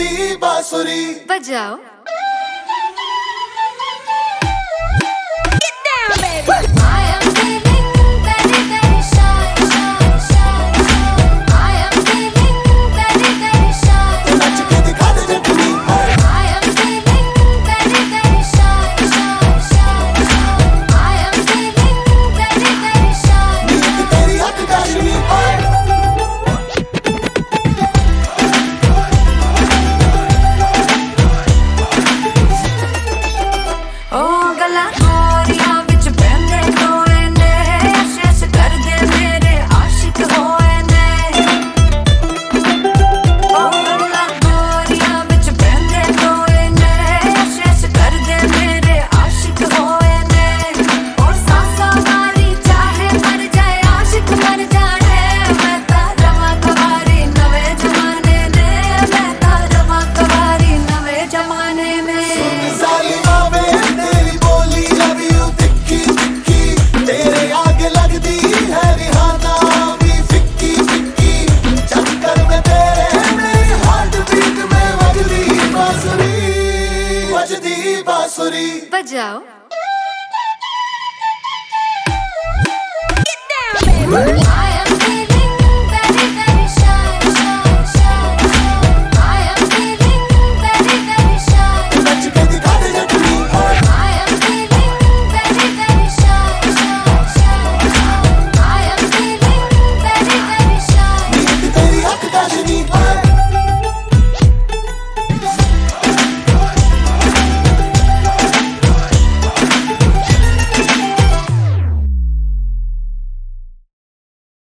दी बांसुरी। बजाओ। बांसुरी बजाओ I